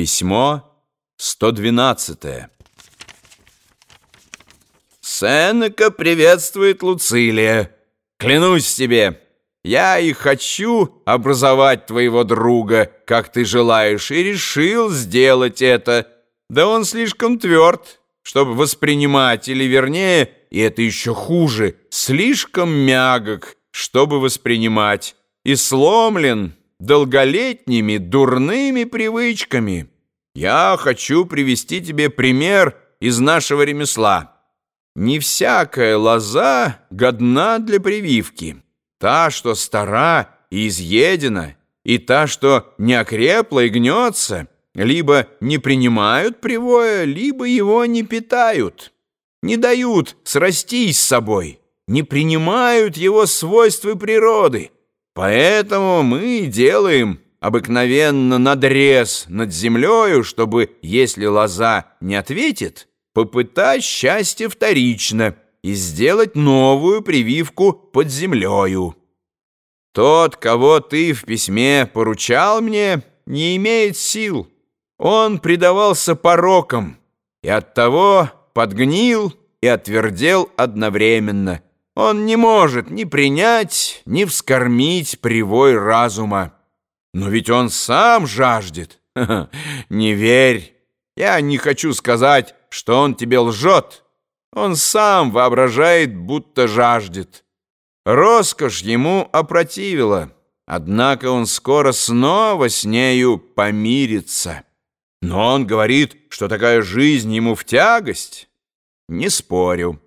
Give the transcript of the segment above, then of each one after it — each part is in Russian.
Письмо 112. Сенека приветствует Луцилия. Клянусь тебе, я и хочу образовать твоего друга, как ты желаешь, и решил сделать это. Да он слишком тверд, чтобы воспринимать, или вернее, и это еще хуже, слишком мягок, чтобы воспринимать, и сломлен, долголетними дурными привычками. Я хочу привести тебе пример из нашего ремесла. Не всякая лоза годна для прививки. Та, что стара и изъедена, и та, что не окрепла и гнется, либо не принимают привоя, либо его не питают, не дают срастись с собой, не принимают его свойства природы. Поэтому мы делаем обыкновенно надрез над землею, чтобы, если лоза не ответит, попытать счастье вторично и сделать новую прививку под землею. Тот, кого ты в письме поручал мне, не имеет сил. Он предавался порокам и оттого подгнил и отвердел одновременно – он не может ни принять, ни вскормить привой разума. Но ведь он сам жаждет. Не верь. Я не хочу сказать, что он тебе лжет. Он сам воображает, будто жаждет. Роскошь ему опротивила, однако он скоро снова с нею помирится. Но он говорит, что такая жизнь ему в тягость. Не спорю.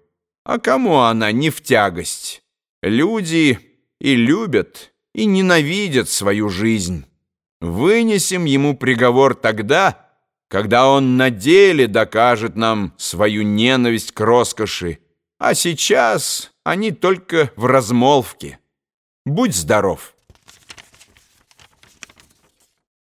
А кому она не в тягость? Люди и любят, и ненавидят свою жизнь. Вынесем ему приговор тогда, когда он на деле докажет нам свою ненависть к роскоши, а сейчас они только в размолвке. Будь здоров!